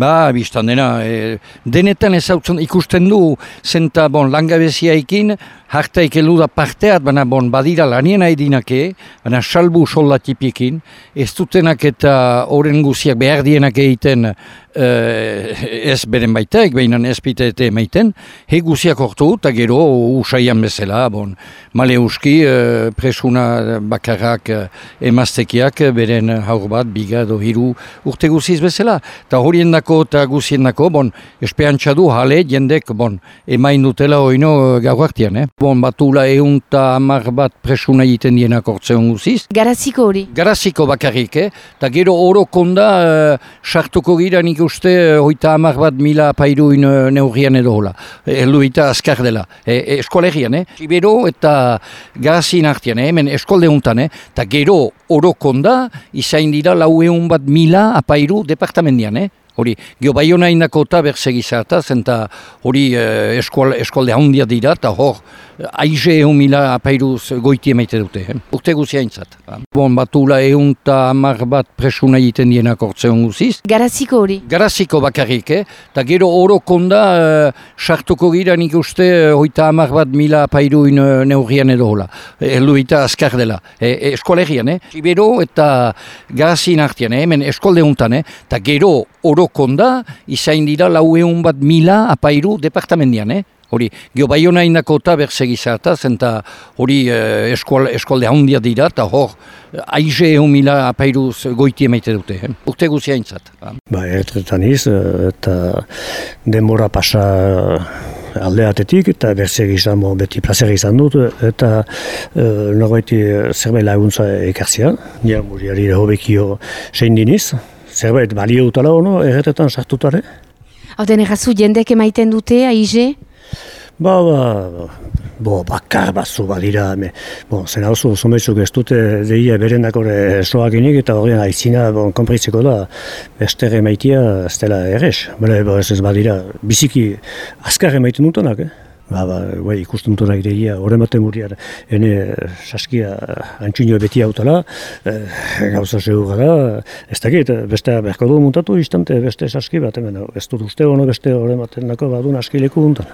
Ba, biztan dena, e, denetan ez ikusten du, zenta, bon, langabeziaikin, hartaik elu da parteat, baina bon, badira lanien haidinake, baina salbu soldatipikin, ez dutenak eta horren guziak behar dienak egiten Uh, ez beren baitaik, behinan ez pitete emaiten, he guziak ortu, eta gero usaian bezala, bon, male uski, uh, presuna bakarrak uh, emaztekiak, beren haur bat, biga edo hiru urte guziz bezala. Eta horien dako eta guzien dako, bon, espeantza du, jale, jendek, bon, emain dutela oino gau hartian, eh? Bon, batula egun eta amar bat presuna egiten dienak ortzeon guziz. Garaziko hori? Garaziko bakarrik, eh? Eta gero oro konda, sartuko uh, gira nik uste eh, hoita hamar bat mila apairuin eh, neurrian edo hola. Eldu eta azkar dela. E, eskolegian, eh? Ibero eta gazin artian, eh? hemen eskolde untan, eh? Eta gero orokonda izain dira lau egun bat mila apairu departamendian, eh? Hori, gio bai hona indako eta berzegizata, zenta hori eh, eskolde handia dira, eta hor, aize egun mila apairuz goiti emaite dute, eh? urte guzia intzat. Bon, batula egun eta amar bat presuna egiten dienak ortze guziz. Garaziko hori? Garaziko bakarrik, eh? eta gero oro konda, uh, sartuko gira nik uste, hoita amar bat mila apairuin uh, neurrian edo hola. Eldu eta azkar dela. E, e, eskolegian, eh? Ibero eta garazin artian, eh? hemen eskolde untan, eh? eta gero orokonda, izain dira lau egun bat mila apairu departamendian, eh? Hori, gio bai hona indako eta berzegizata, zenta hori eh, eskolde handia dira, eta hor, aize egun mila apairu goiti emaite dute, eh? urte guzia intzat. Ba, ertretan iz, eta demora pasa aldeatetik, eta berzegizan beti plazera izan dut, eta e, norbaiti zerbait laguntza ekarzia, nire muriari hobekio sein diniz, zerbait balio dutala ono, erretetan sartutare? Hau den errazu jendek emaiten dute, aize? Ba, ba, bo, bakar batzu badira, me, bo, zena oso zomeitzuk ez dute deia beren dakore soakinik eta horien aitzina bon, konpritzeko da, bester emaitia ez dela errez. Bale, bo, ez ez badira, biziki azkar emaiten dutenak, eh? Ba, ba, ikusten dut nahi deia, horren baten muriar, ene saskia antxinio beti hautala, e, gauza zeu gara, ez dakit, beste berko du muntatu istante, beste saski bat, hemen, ez dut uste hono beste horren baten nako badun askileku duntan.